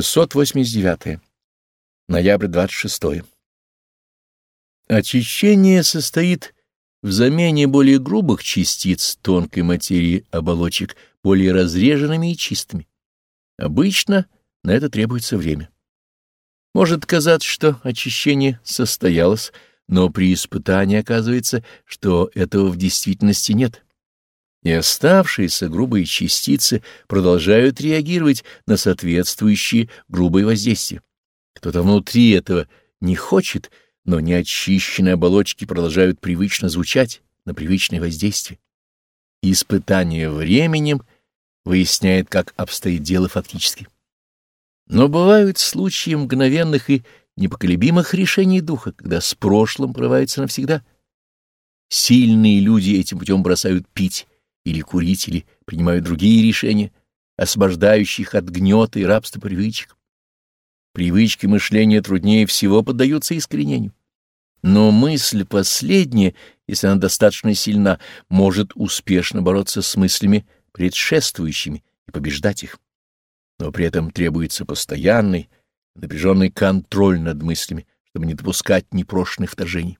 689. Ноябрь 26. Очищение состоит в замене более грубых частиц тонкой материи оболочек более разреженными и чистыми. Обычно на это требуется время. Может казаться, что очищение состоялось, но при испытании оказывается, что этого в действительности нет. И оставшиеся грубые частицы продолжают реагировать на соответствующие грубые воздействия. Кто-то внутри этого не хочет, но неочищенные оболочки продолжают привычно звучать на привычное воздействие. Испытание временем выясняет, как обстоит дело фактически. Но бывают случаи мгновенных и непоколебимых решений духа, когда с прошлым прорывается навсегда. Сильные люди этим путем бросают пить или курить, или принимают другие решения, освобождающих от гнета и рабства привычек. Привычки мышления труднее всего поддаются искоренению. Но мысль последняя, если она достаточно сильна, может успешно бороться с мыслями предшествующими и побеждать их. Но при этом требуется постоянный, напряженный контроль над мыслями, чтобы не допускать непрошенных вторжений.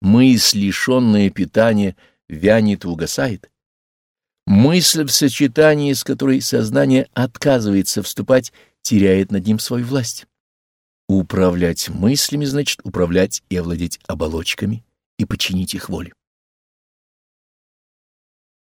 Мысль, лишенная питания, вянет и угасает. Мысль в сочетании, с которой сознание отказывается вступать, теряет над ним свою власть. Управлять мыслями значит управлять и овладеть оболочками и подчинить их воле.